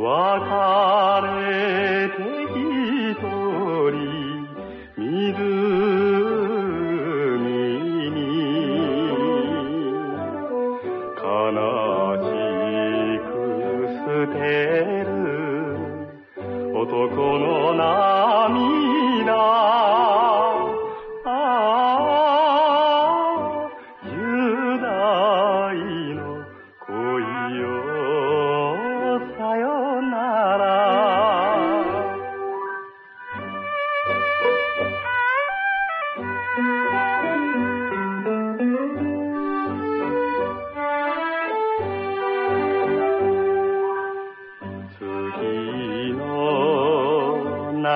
別れて一人湖に。悲しく捨てる男の涙。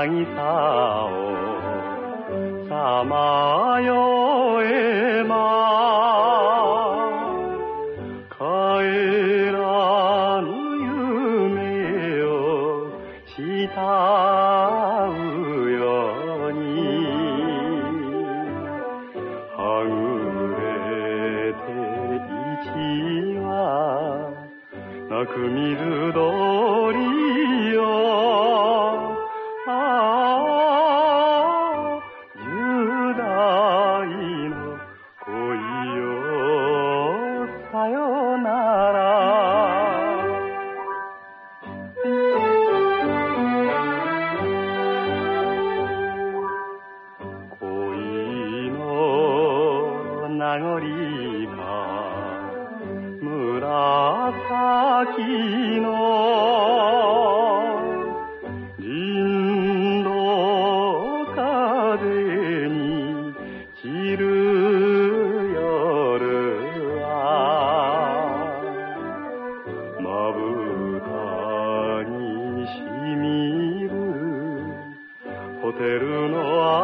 渚をさまよえば帰らぬ夢を慕うように。はぐれて一羽泣く水鳥なら。恋の名残は紫のるのは